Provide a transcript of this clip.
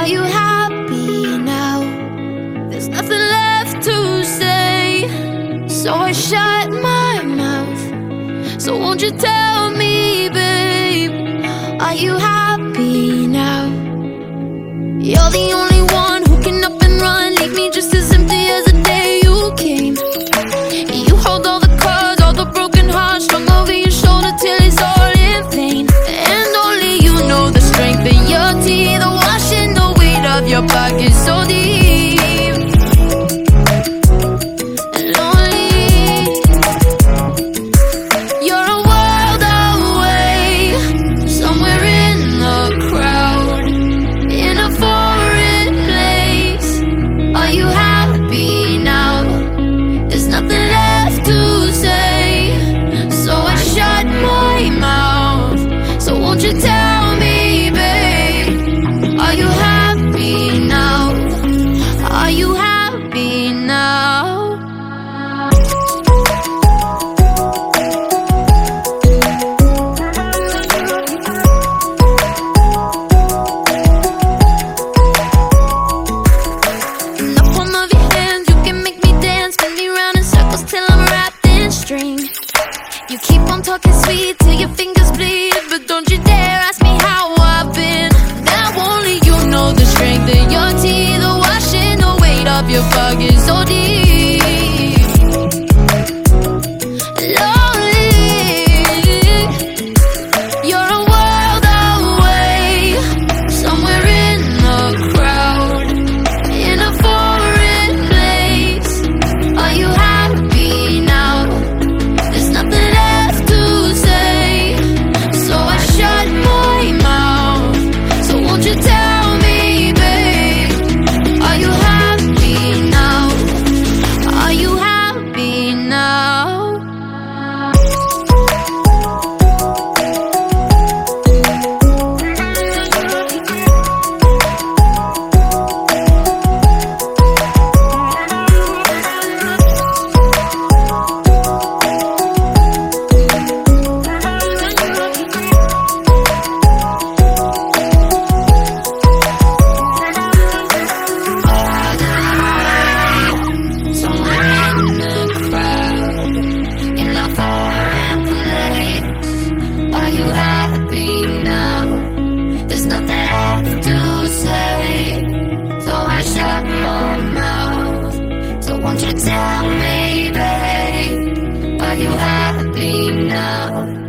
Are you happy now? There's nothing left to say. So I shut my mouth. So won't you tell me, babe? Are you happy now? You're the only one who can up and run. Leave me just as empty as the day you came. You hold all the cards, all the broken hearts strung over your shoulder till it's all in vain. And only you know the strength in your teeth your pockets so deep. Lonely, you're a world away, somewhere in the crowd, in a foreign place. Are you of your pockets so deep. Tell me, babe? Are you happy now?